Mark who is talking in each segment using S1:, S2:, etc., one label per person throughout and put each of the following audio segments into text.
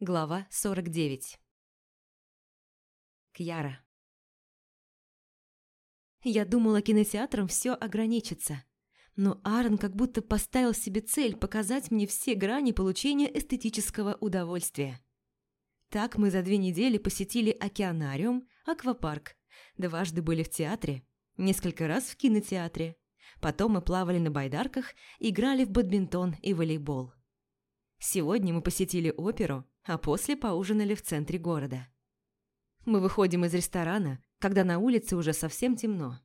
S1: Глава 49 Кьяра Я думала, кинотеатром все ограничится. Но Аарон как будто поставил себе цель показать мне все грани получения эстетического удовольствия. Так мы за две недели посетили океанариум, аквапарк, дважды были в театре, несколько раз в кинотеатре. Потом мы плавали на байдарках, играли в бадминтон и волейбол. Сегодня мы посетили оперу, а после поужинали в центре города. Мы выходим из ресторана, когда на улице уже совсем темно.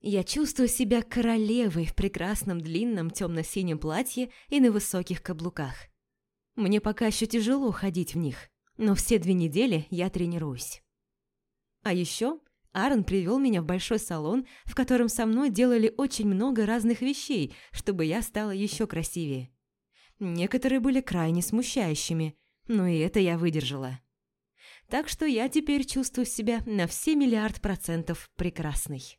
S1: Я чувствую себя королевой в прекрасном длинном темно-синем платье и на высоких каблуках. Мне пока еще тяжело ходить в них, но все две недели я тренируюсь. А еще Аарон привел меня в большой салон, в котором со мной делали очень много разных вещей, чтобы я стала еще красивее. Некоторые были крайне смущающими, но и это я выдержала. Так что я теперь чувствую себя на все миллиард процентов прекрасной.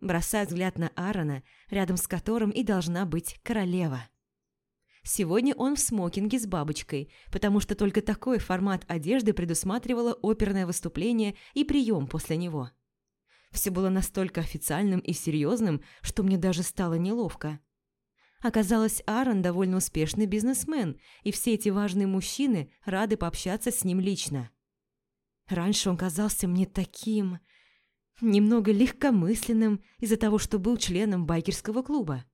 S1: Бросаю взгляд на Аарона, рядом с которым и должна быть королева. Сегодня он в смокинге с бабочкой, потому что только такой формат одежды предусматривало оперное выступление и прием после него. Все было настолько официальным и серьезным, что мне даже стало неловко. Оказалось, Аарон довольно успешный бизнесмен, и все эти важные мужчины рады пообщаться с ним лично. Раньше он казался мне таким... немного легкомысленным из-за того, что был членом байкерского клуба.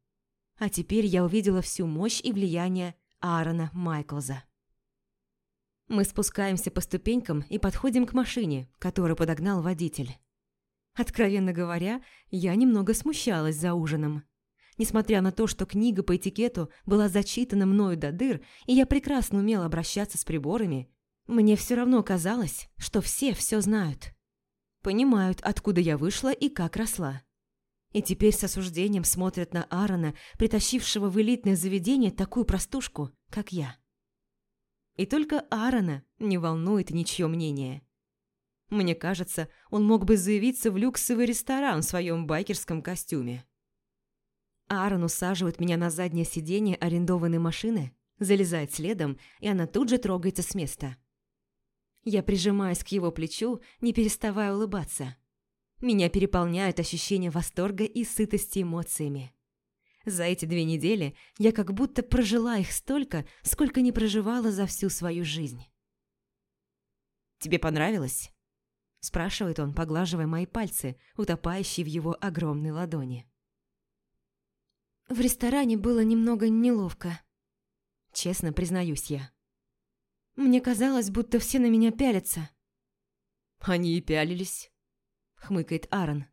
S1: А теперь я увидела всю мощь и влияние Аарона Майклза. Мы спускаемся по ступенькам и подходим к машине, которую подогнал водитель. Откровенно говоря, я немного смущалась за ужином. Несмотря на то, что книга по этикету была зачитана мною до дыр, и я прекрасно умела обращаться с приборами, мне все равно казалось, что все все знают. Понимают, откуда я вышла и как росла. И теперь с осуждением смотрят на Аарона, притащившего в элитное заведение такую простушку, как я. И только Аарона не волнует ничье мнение. Мне кажется, он мог бы заявиться в люксовый ресторан в своем байкерском костюме. Аарон усаживает меня на заднее сиденье арендованной машины, залезает следом, и она тут же трогается с места. Я прижимаюсь к его плечу, не переставая улыбаться. Меня переполняют ощущения восторга и сытости эмоциями. За эти две недели я как будто прожила их столько, сколько не проживала за всю свою жизнь. «Тебе понравилось?» – спрашивает он, поглаживая мои пальцы, утопающие в его огромной ладони. В ресторане было немного неловко. Честно признаюсь я. Мне казалось, будто все на меня пялятся. «Они и пялились», — хмыкает Аарон.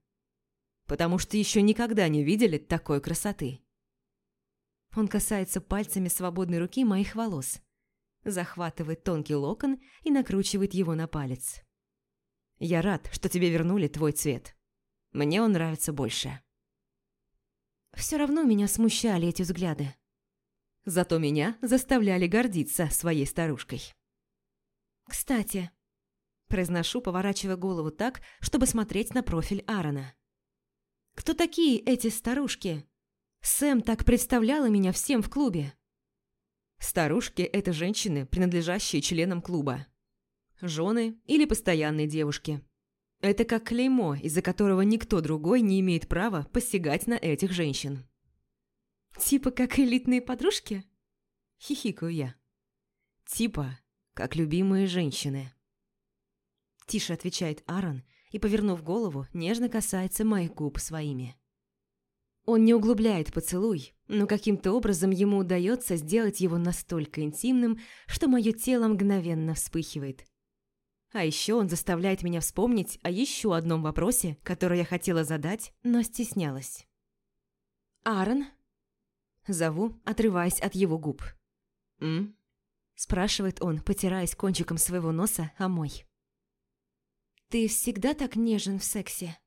S1: «Потому что еще никогда не видели такой красоты». Он касается пальцами свободной руки моих волос, захватывает тонкий локон и накручивает его на палец. «Я рад, что тебе вернули твой цвет. Мне он нравится больше». Все равно меня смущали эти взгляды. Зато меня заставляли гордиться своей старушкой. «Кстати», – произношу, поворачивая голову так, чтобы смотреть на профиль Аарона. «Кто такие эти старушки? Сэм так представляла меня всем в клубе». Старушки – это женщины, принадлежащие членам клуба. Жены или постоянные девушки. Это как клеймо, из-за которого никто другой не имеет права посягать на этих женщин. «Типа как элитные подружки?» – хихикаю я. «Типа как любимые женщины». Тише отвечает Аарон и, повернув голову, нежно касается моих губ своими. Он не углубляет поцелуй, но каким-то образом ему удается сделать его настолько интимным, что мое тело мгновенно вспыхивает, а еще он заставляет меня вспомнить о еще одном вопросе, который я хотела задать, но стеснялась. «Аарон?» Зову, отрываясь от его губ. «М?» Спрашивает он, потираясь кончиком своего носа о мой. «Ты всегда так нежен в сексе?»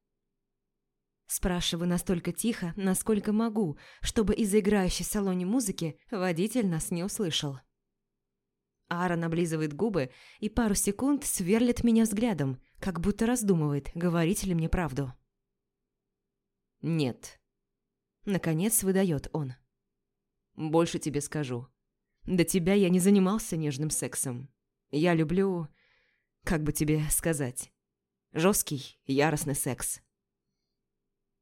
S1: Спрашиваю настолько тихо, насколько могу, чтобы из-за играющей в салоне музыки водитель нас не услышал. Аарон облизывает губы и пару секунд сверлит меня взглядом, как будто раздумывает, говорить ли мне правду. «Нет». Наконец выдает он. «Больше тебе скажу. До тебя я не занимался нежным сексом. Я люблю... Как бы тебе сказать? Жесткий, яростный секс.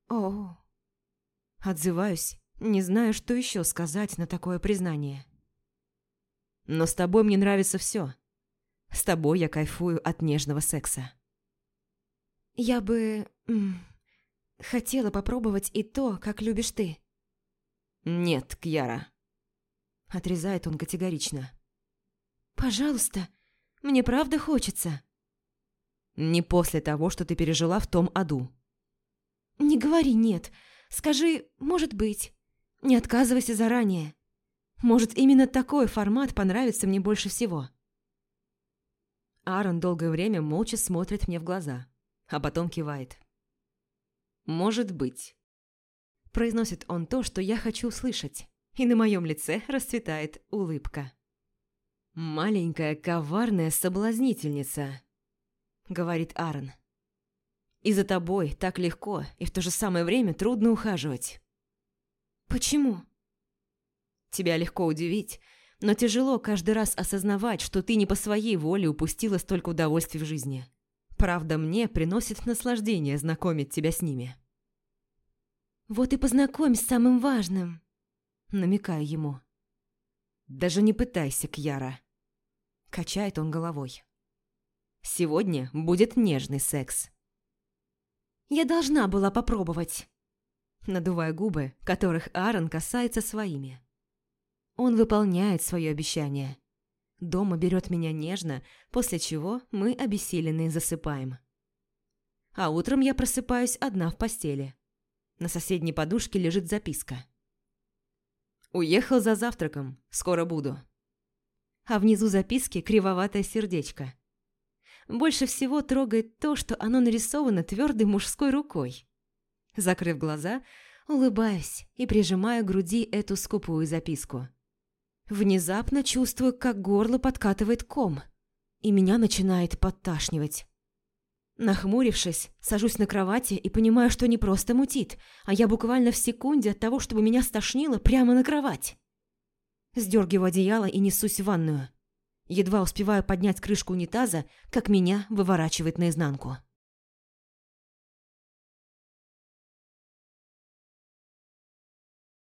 S1: О, Отзываюсь, не знаю, что еще сказать на такое признание. Но с тобой мне нравится все. С тобой я кайфую от нежного секса. Я бы... хотела попробовать и то, как любишь ты. Нет, Кьяра. Отрезает он категорично. Пожалуйста, мне правда хочется. Не после того, что ты пережила в том аду. Не говори «нет», Скажи «может быть». Не отказывайся заранее. Может, именно такой формат понравится мне больше всего. Аарон долгое время молча смотрит мне в глаза, а потом кивает. «Может быть». Произносит он то, что я хочу услышать, и на моем лице расцветает улыбка. «Маленькая коварная соблазнительница», — говорит Аарон. И за тобой так легко и в то же самое время трудно ухаживать. Почему? Тебя легко удивить, но тяжело каждый раз осознавать, что ты не по своей воле упустила столько удовольствий в жизни. Правда, мне приносит наслаждение знакомить тебя с ними. Вот и познакомь с самым важным, намекаю ему. Даже не пытайся, Кьяра. Качает он головой. Сегодня будет нежный секс. Я должна была попробовать. Надувая губы, которых Аарон касается своими. Он выполняет свое обещание. Дома берет меня нежно, после чего мы обессиленные засыпаем. А утром я просыпаюсь одна в постели. На соседней подушке лежит записка. «Уехал за завтраком, скоро буду». А внизу записки кривоватое сердечко. Больше всего трогает то, что оно нарисовано твердой мужской рукой. Закрыв глаза, улыбаюсь и прижимаю к груди эту скупую записку. Внезапно чувствую, как горло подкатывает ком, и меня начинает подташнивать. Нахмурившись, сажусь на кровати и понимаю, что не просто мутит, а я буквально в секунде от того, чтобы меня стошнило прямо на кровать. Сдергиваю одеяло и несусь в ванную. Едва успеваю поднять крышку унитаза, как меня выворачивает наизнанку.